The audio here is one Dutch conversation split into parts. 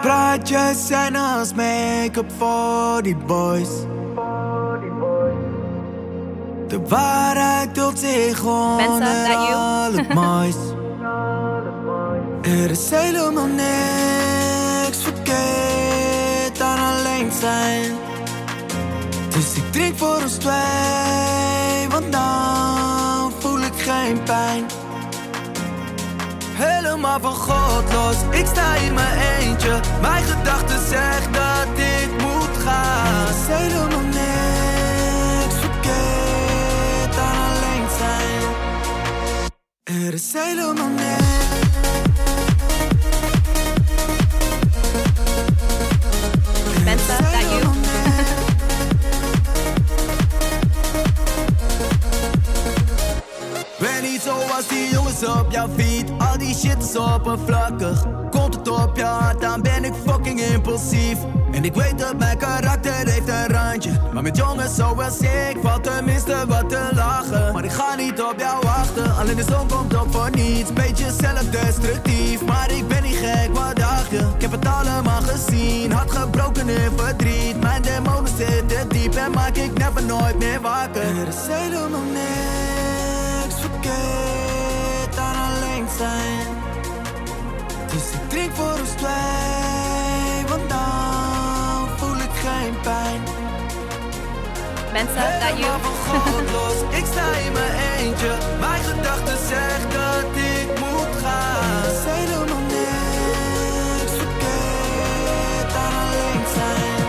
Praatjes zijn als make-up voor die boys. De waarheid doet zich onder al het moois. Er is helemaal niks verkeerd aan alleen zijn. Dus ik drink voor ons twee, want dan voel ik geen pijn. Helemaal van God los, ik sta in mijn eentje. Mijn gedachten zeggen dat ik moet gaan. Er is helemaal niks verkeerd aan alleen zijn. Er is helemaal niks. Ben niet zoals die jongens op jouw feed. Al die shit is oppervlakkig. Komt het op je hart, dan ben ik fucking impulsief. En ik weet dat mijn karakter heeft een randje. Maar met jongens zoals ik valt tenminste wat te lachen. Maar ik ga niet op jou wachten. Alleen de zon komt op voor niets. Beetje zelfdestructief. Maar ik ben niet gek, wat dacht je? Ik heb het allemaal gezien. Hart gebroken in verdriet. Mijn demonen zitten diep en maak ik never nooit meer wakker. Er is helemaal niks verkeerd aan alleen zijn. Dus ik drink voor ons twee, want dan voel ik geen pijn. Helemaal van God los, ik sta in mijn eentje. Mijn gedachten zeggen dat ik moet gaan. Er is helemaal niks verkeerd aan alleen zijn.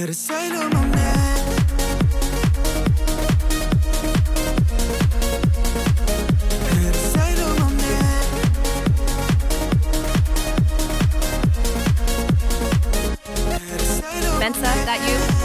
Er is helemaal that you